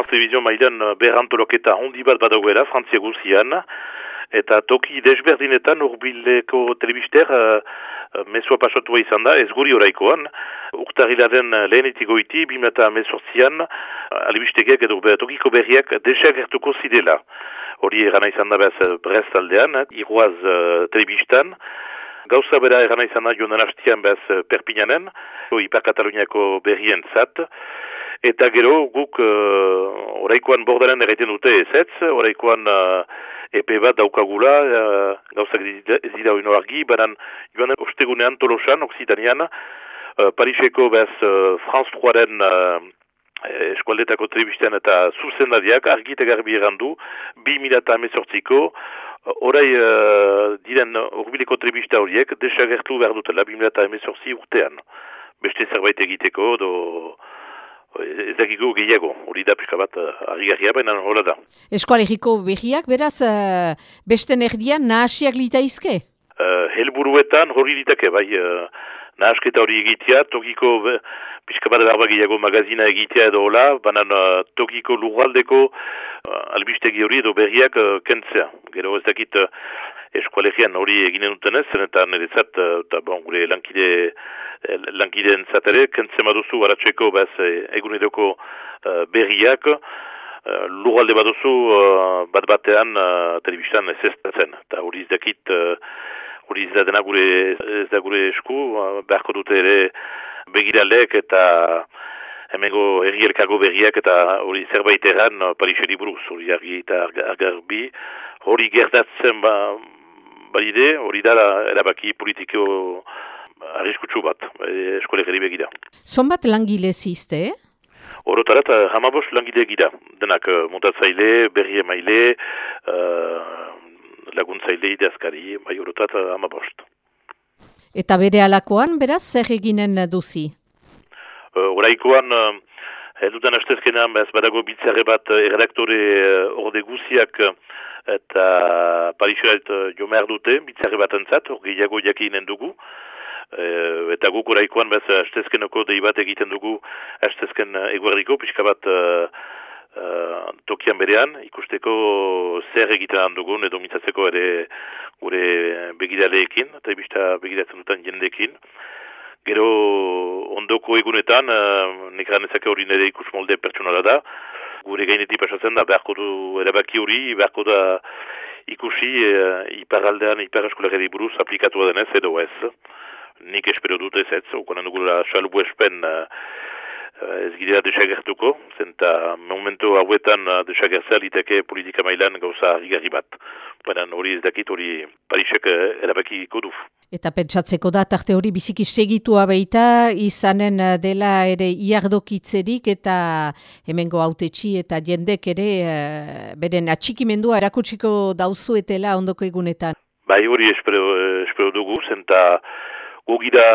France Television mailan berantoloketa hondi bat badagoela, Frantzia guzian, eta toki desberdinetan urbileko telebister uh, mesua pasotua izan da, ez guri oraikoan, urtarilaren lehenetik goiti, bimeta mesortzian, alibistegiak edo tokiko berriak desagertuko zidela. Hori erana izan da behaz Brest aldean, iruaz uh, telebistan, Gauza bera erana izan da joan hastian behaz Perpignanen, Ipar Kataluniako berrien zat, eta gero guk uh, oraikoan bordaren erraiten dute ez ez, oraikoan uh, epe bat daukagula, uh, gauzak ez dira oino argi, banan joan ostegunean tolosan, Oksitanian, uh, Pariseko bez uh, Franz 3-ren uh, eskualdetako telebisten eta zuzendadiak argi eta garbi errandu, 2018ko, orai uh, diren urbileko telebista horiek desagertu behar dutela 2018 urtean. Beste zerbait egiteko, do ez dakigu gehiago, hori da pixka bat harri baina hola da. Eskoalegiko behiak, beraz, uh, beste nerdian nahasiak litaizke? Uh, helburuetan hori litake, bai, uh, nahasketa hori egitea, tokiko pixka bat darba gehiago magazina egitea edo hola, baina uh, tokiko lugaldeko uh, albistegi hori edo berriak uh, kentzea. Gero ez dakit uh, eskualegian hori eginen dutenez, eta niretzat, eta bon, gure lankide Eh, lankideen zatere, kentzen baduzu baratzeko bez eh, eguneroko uh, berriak, uh, lugalde baduzu uh, bat batean uh, telebistan ez ez eta hori izdakit, hori uh, izdadena gure, ez da gure esku, uh, beharko dute ere begiralek eta hemengo erri elkargo berriak eta hori zerbait erran parixeri buruz, hori argi eta argarbi, hori gertatzen ba, balide, hori dara erabaki politiko arriskutsu bat, e, eskole gari begira. Zonbat langile zizte? Orotarat, hamabos langile gira. Denak uh, montatzaile, berri emaile, uh, laguntzaile ideazkari, bai orotat uh, hamabost. Eta bere alakoan, beraz, zer eginen duzi? Uh, oraikoan, uh, Elduten astezkenean, bez, badago bitzare bat erredaktore uh, orde guziak eta parixoet uh, jo mer dute, bitzare bat entzat, gehiago jakinen dugu. E, eta guk oraikoan bez astezkenoko dei bat egiten dugu astezken eguerdiko pixka bat uh, uh, tokian berean ikusteko zer egiten dugun edo mitzatzeko ere gure begiraleekin eta ibista begiratzen dutan jendekin gero ondoko egunetan uh, ezake hori nire ikus molde pertsonala da gure gainetik pasatzen da beharko du erabaki hori beharko da ikusi uh, iparaldean iparaskolegeri buruz aplikatu denez edo ez. Nik espero dut ez ez, okonan dugula salbu espen uh, ez gidea desagertuko, zenta momentu hauetan uh, desagertzea liteke politika mailan gauza higarri bat. Baina hori ez dakit hori Parisek erabakiko du. Eta pentsatzeko da, tarte hori biziki segitu abeita, izanen dela ere iardokitzerik eta hemengo autetxi eta jendek ere beren atxikimendua erakutsiko dauzuetela ondoko egunetan. Bai hori espero, espero dugu, zenta gugira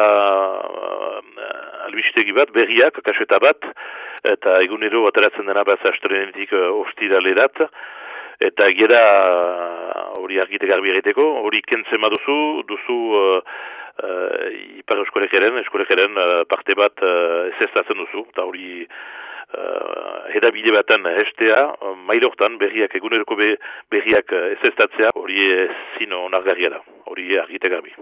uh, albistegi bat, berriak, kaseta bat, eta egunero ateratzen dena bat astrenetik uh, ostidalerat, eta gira uh, hori argite garbi egiteko, hori kentzen duzu, duzu uh, uh, ipar eskolekeren, eskolekeren uh, parte bat uh, ez duzu, eta hori uh, edabide batan hestea, uh, mailortan berriak, eguneroko be, berriak uh, ez hori ezin onargarria da, hori argite garbi.